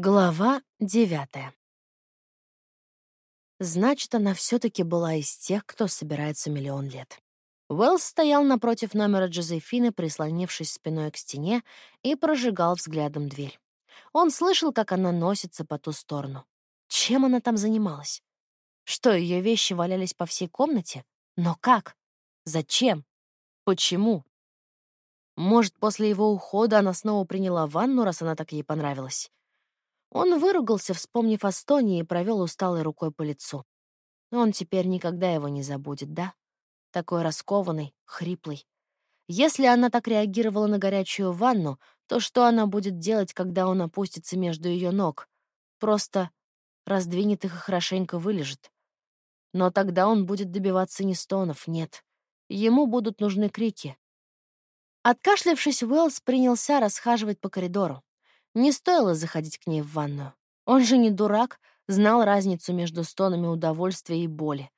Глава девятая. Значит, она все-таки была из тех, кто собирается миллион лет. Уэллс стоял напротив номера Джозефины, прислонившись спиной к стене, и прожигал взглядом дверь. Он слышал, как она носится по ту сторону. Чем она там занималась? Что, ее вещи валялись по всей комнате? Но как? Зачем? Почему? Может, после его ухода она снова приняла ванну, раз она так ей понравилась? Он выругался, вспомнив о Стоне, и провел усталой рукой по лицу. Он теперь никогда его не забудет, да? Такой раскованный, хриплый. Если она так реагировала на горячую ванну, то что она будет делать, когда он опустится между ее ног? Просто раздвинет их и хорошенько вылежит. Но тогда он будет добиваться не стонов, нет. Ему будут нужны крики. Откашлявшись, Уэллс принялся расхаживать по коридору. Не стоило заходить к ней в ванную. Он же не дурак, знал разницу между стонами удовольствия и боли.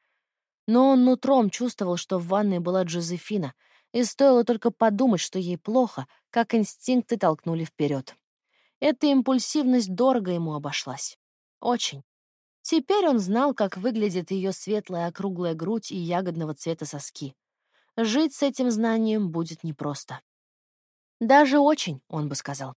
Но он нутром чувствовал, что в ванной была Джозефина, и стоило только подумать, что ей плохо, как инстинкты толкнули вперед. Эта импульсивность дорого ему обошлась. Очень. Теперь он знал, как выглядит ее светлая округлая грудь и ягодного цвета соски. Жить с этим знанием будет непросто. Даже очень, он бы сказал.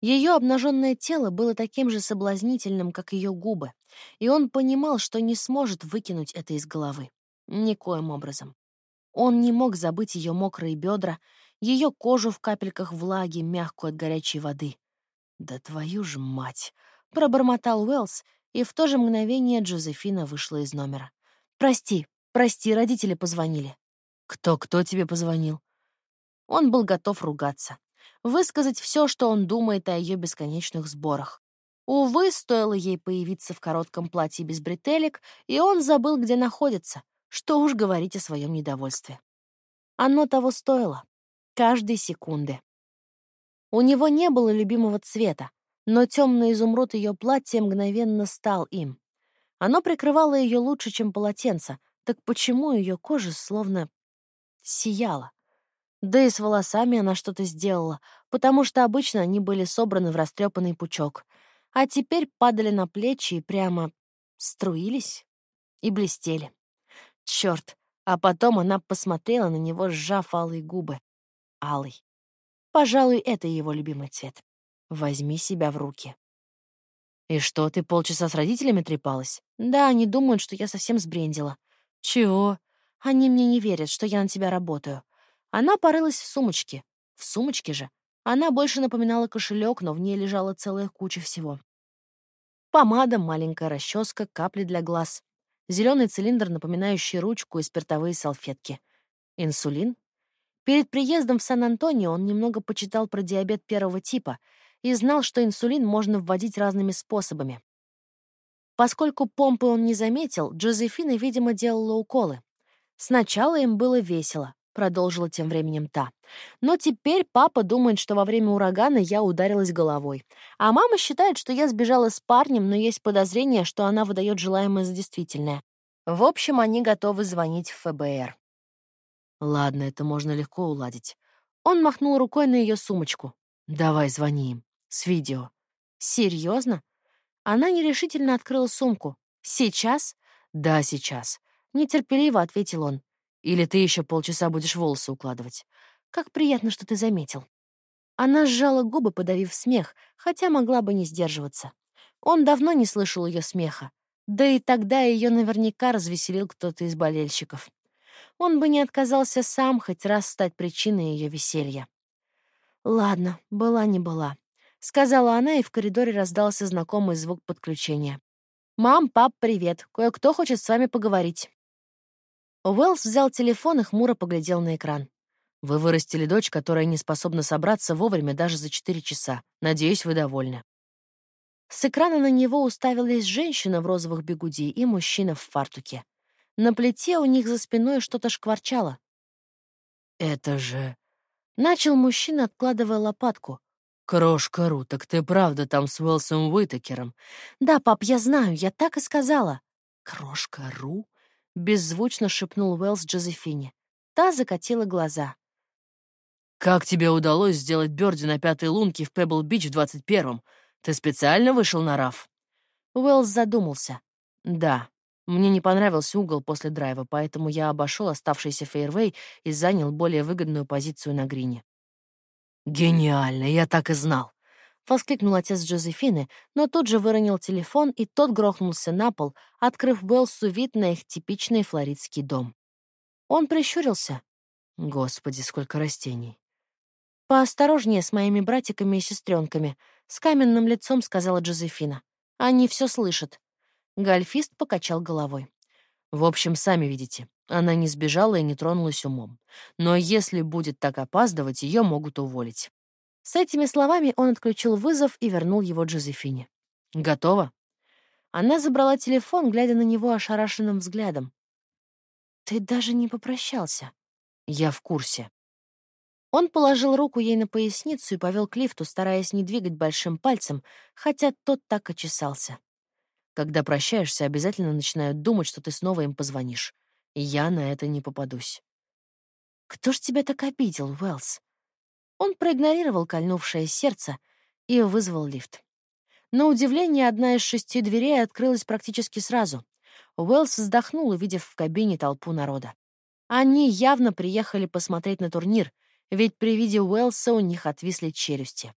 Ее обнаженное тело было таким же соблазнительным, как ее губы, и он понимал, что не сможет выкинуть это из головы. Никоим образом. Он не мог забыть ее мокрые бедра, ее кожу в капельках влаги, мягкую от горячей воды. «Да твою ж мать!» — пробормотал Уэллс, и в то же мгновение Джозефина вышла из номера. «Прости, прости, родители позвонили». «Кто-кто тебе позвонил?» Он был готов ругаться высказать все, что он думает о ее бесконечных сборах. Увы, стоило ей появиться в коротком платье без бретелек, и он забыл, где находится. Что уж говорить о своем недовольстве. Оно того стоило. Каждой секунды. У него не было любимого цвета, но темный изумруд ее платья мгновенно стал им. Оно прикрывало ее лучше, чем полотенце, так почему ее кожа словно сияла? Да и с волосами она что-то сделала, потому что обычно они были собраны в растрепанный пучок, а теперь падали на плечи и прямо струились и блестели. Черт! А потом она посмотрела на него, сжав алые губы. Алый. Пожалуй, это его любимый цвет. Возьми себя в руки. «И что, ты полчаса с родителями трепалась?» «Да, они думают, что я совсем сбрендила». «Чего?» «Они мне не верят, что я на тебя работаю. Она порылась в сумочке. В сумочке же. Она больше напоминала кошелек, но в ней лежала целая куча всего. Помада, маленькая расческа, капли для глаз, зеленый цилиндр, напоминающий ручку и спиртовые салфетки. Инсулин. Перед приездом в Сан-Антонио он немного почитал про диабет первого типа и знал, что инсулин можно вводить разными способами. Поскольку помпы он не заметил, Джозефина, видимо, делала уколы. Сначала им было весело, продолжила тем временем та. Но теперь папа думает, что во время урагана я ударилась головой. А мама считает, что я сбежала с парнем, но есть подозрение, что она выдает желаемое за действительное. В общем, они готовы звонить в ФБР. Ладно, это можно легко уладить. Он махнул рукой на ее сумочку. Давай звони им. С видео. Серьезно? Она нерешительно открыла сумку. Сейчас? Да, сейчас. Нетерпеливо ответил он. Или ты еще полчаса будешь волосы укладывать? Как приятно, что ты заметил. Она сжала губы, подавив смех, хотя могла бы не сдерживаться. Он давно не слышал ее смеха. Да и тогда ее наверняка развеселил кто-то из болельщиков. Он бы не отказался сам хоть раз стать причиной ее веселья. «Ладно, была не была», — сказала она, и в коридоре раздался знакомый звук подключения. «Мам, пап, привет. Кое-кто хочет с вами поговорить». Уэллс взял телефон и хмуро поглядел на экран. «Вы вырастили дочь, которая не способна собраться вовремя даже за четыре часа. Надеюсь, вы довольны». С экрана на него уставились женщина в розовых бегуди и мужчина в фартуке. На плите у них за спиной что-то шкварчало. «Это же...» — начал мужчина, откладывая лопатку. «Крошка Ру, так ты правда там с Уэлсом Уитакером?» «Да, пап, я знаю, я так и сказала». «Крошка Ру?» Беззвучно шепнул Уэллс Джозефине. Та закатила глаза. «Как тебе удалось сделать Бёрди на пятой лунке в Пебл-Бич в двадцать первом? Ты специально вышел на раф?» Уэллс задумался. «Да. Мне не понравился угол после драйва, поэтому я обошел оставшийся фейервей и занял более выгодную позицию на грине». «Гениально, я так и знал!» — воскликнул отец Джозефины, но тут же выронил телефон, и тот грохнулся на пол, открыв Уэллсу вид на их типичный флоридский дом. Он прищурился. Господи, сколько растений. «Поосторожнее с моими братиками и сестренками», — с каменным лицом сказала Джозефина. «Они все слышат». Гольфист покачал головой. «В общем, сами видите, она не сбежала и не тронулась умом. Но если будет так опаздывать, ее могут уволить». С этими словами он отключил вызов и вернул его Джозефине. «Готово?» Она забрала телефон, глядя на него ошарашенным взглядом. «Ты даже не попрощался». «Я в курсе». Он положил руку ей на поясницу и повел к лифту, стараясь не двигать большим пальцем, хотя тот так и чесался. «Когда прощаешься, обязательно начинают думать, что ты снова им позвонишь. Я на это не попадусь». «Кто ж тебя так обидел, Уэллс?» Он проигнорировал кольнувшее сердце и вызвал лифт. На удивление, одна из шести дверей открылась практически сразу. Уэллс вздохнул, увидев в кабине толпу народа. Они явно приехали посмотреть на турнир, ведь при виде Уэллса у них отвисли челюсти.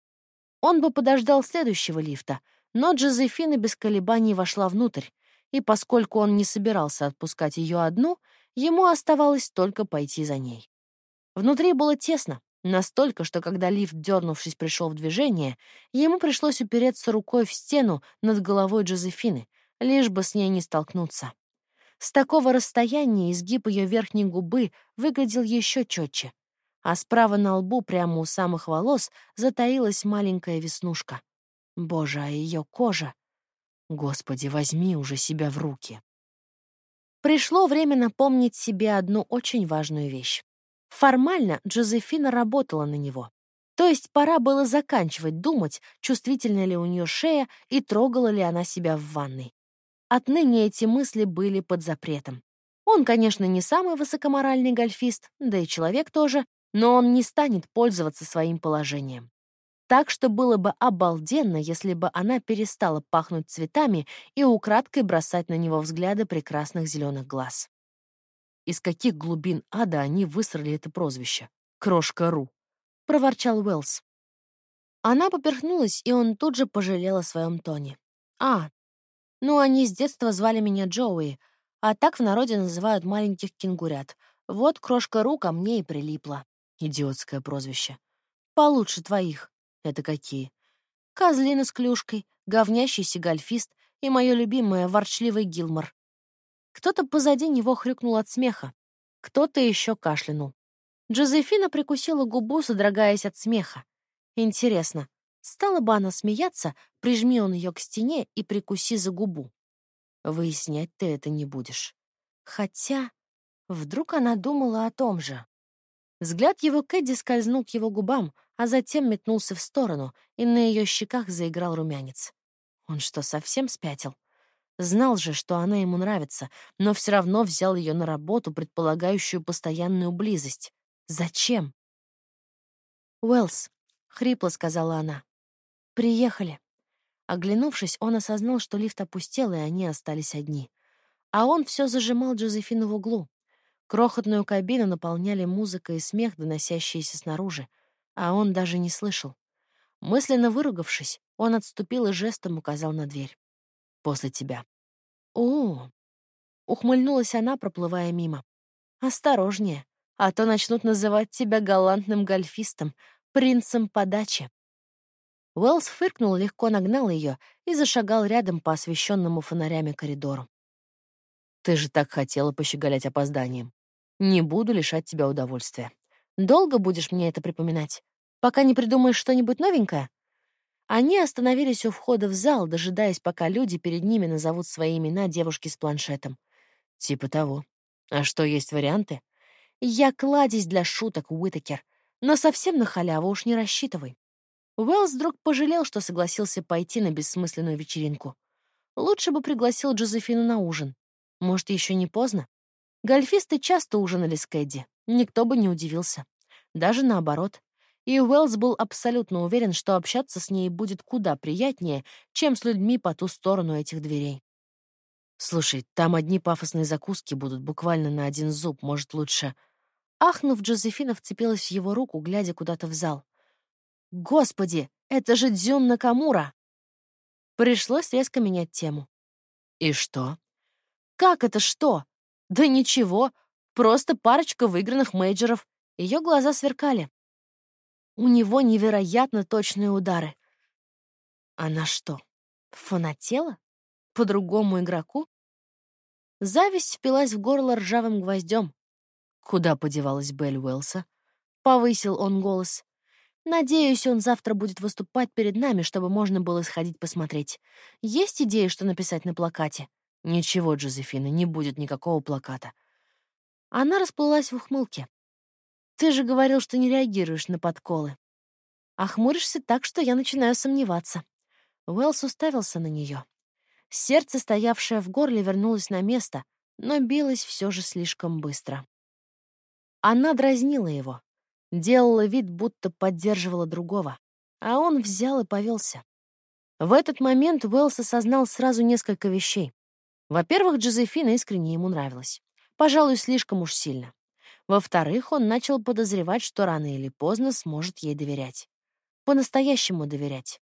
Он бы подождал следующего лифта, но Джозефина без колебаний вошла внутрь, и поскольку он не собирался отпускать ее одну, ему оставалось только пойти за ней. Внутри было тесно, настолько, что когда лифт, дернувшись, пришел в движение, ему пришлось упереться рукой в стену над головой Джозефины, лишь бы с ней не столкнуться. С такого расстояния изгиб ее верхней губы выглядел еще четче, а справа на лбу, прямо у самых волос, затаилась маленькая веснушка. Боже, а ее кожа! Господи, возьми уже себя в руки. Пришло время напомнить себе одну очень важную вещь. Формально Джозефина работала на него. То есть пора было заканчивать думать, чувствительна ли у нее шея и трогала ли она себя в ванной. Отныне эти мысли были под запретом. Он, конечно, не самый высокоморальный гольфист, да и человек тоже, но он не станет пользоваться своим положением. Так что было бы обалденно, если бы она перестала пахнуть цветами и украдкой бросать на него взгляды прекрасных зеленых глаз. Из каких глубин ада они высрали это прозвище? Крошка Ру. Проворчал Уэллс. Она поперхнулась, и он тут же пожалел о своем тоне. А, ну, они с детства звали меня Джоуи, а так в народе называют маленьких кенгурят. Вот крошка Ру ко мне и прилипла. Идиотское прозвище. Получше твоих. Это какие? Козлина с клюшкой, говнящийся гольфист и мое любимое ворчливый Гилмор. Кто-то позади него хрюкнул от смеха. Кто-то еще кашлянул. Джозефина прикусила губу, содрогаясь от смеха. Интересно, Стала бы она смеяться, прижми он ее к стене и прикуси за губу. Выяснять ты это не будешь. Хотя, вдруг она думала о том же. Взгляд его Кэдди скользнул к его губам, а затем метнулся в сторону, и на ее щеках заиграл румянец. Он что, совсем спятил? Знал же, что она ему нравится, но все равно взял ее на работу, предполагающую постоянную близость. Зачем? «Уэллс», — хрипло сказала она, «Приехали». Оглянувшись, он осознал, что лифт опустел, и они остались одни. А он все зажимал Джозефину в углу. Крохотную кабину наполняли музыка и смех, доносящиеся снаружи, а он даже не слышал. Мысленно выругавшись, он отступил и жестом указал на дверь. «После тебя». «О!» — ухмыльнулась она, проплывая мимо. «Осторожнее, а то начнут называть тебя галантным гольфистом, принцем подачи». Уэллс фыркнул, легко нагнал ее и зашагал рядом по освещенному фонарями коридору. «Ты же так хотела пощеголять опозданием. Не буду лишать тебя удовольствия. Долго будешь мне это припоминать? Пока не придумаешь что-нибудь новенькое?» Они остановились у входа в зал, дожидаясь, пока люди перед ними назовут свои имена девушки с планшетом. Типа того. А что, есть варианты? Я кладезь для шуток, Уитакер. Но совсем на халяву уж не рассчитывай. Уэллс вдруг пожалел, что согласился пойти на бессмысленную вечеринку. Лучше бы пригласил Джозефину на ужин. Может, еще не поздно? Гольфисты часто ужинали с Кэдди. Никто бы не удивился. Даже наоборот. И Уэллс был абсолютно уверен, что общаться с ней будет куда приятнее, чем с людьми по ту сторону этих дверей. «Слушай, там одни пафосные закуски будут буквально на один зуб, может, лучше...» Ахнув, Джозефина вцепилась в его руку, глядя куда-то в зал. «Господи, это же Дзюн Накамура!» Пришлось резко менять тему. «И что?» «Как это что?» «Да ничего, просто парочка выигранных мейджеров». Ее глаза сверкали. У него невероятно точные удары. Она что, фанатела? По другому игроку? Зависть впилась в горло ржавым гвоздем. Куда подевалась Белль Уэлса? Повысил он голос. Надеюсь, он завтра будет выступать перед нами, чтобы можно было сходить посмотреть. Есть идеи, что написать на плакате? Ничего, Джозефина, не будет никакого плаката. Она расплылась в ухмылке. Ты же говорил, что не реагируешь на подколы. Охмуришься так, что я начинаю сомневаться. Уэллс уставился на нее. Сердце, стоявшее в горле, вернулось на место, но билось все же слишком быстро. Она дразнила его, делала вид, будто поддерживала другого, а он взял и повелся. В этот момент Уэллс осознал сразу несколько вещей. Во-первых, Джозефина искренне ему нравилась. Пожалуй, слишком уж сильно. Во-вторых, он начал подозревать, что рано или поздно сможет ей доверять. По-настоящему доверять.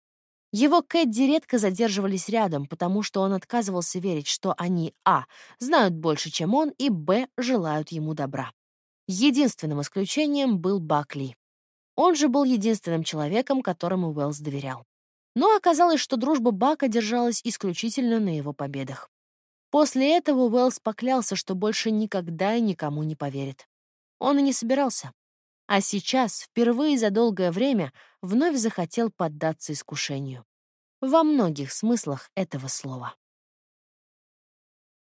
Его Кэдди редко задерживались рядом, потому что он отказывался верить, что они а. знают больше, чем он, и б. желают ему добра. Единственным исключением был Бакли. Он же был единственным человеком, которому Уэллс доверял. Но оказалось, что дружба Бака держалась исключительно на его победах. После этого Уэллс поклялся, что больше никогда и никому не поверит. Он и не собирался. А сейчас, впервые за долгое время, вновь захотел поддаться искушению. Во многих смыслах этого слова.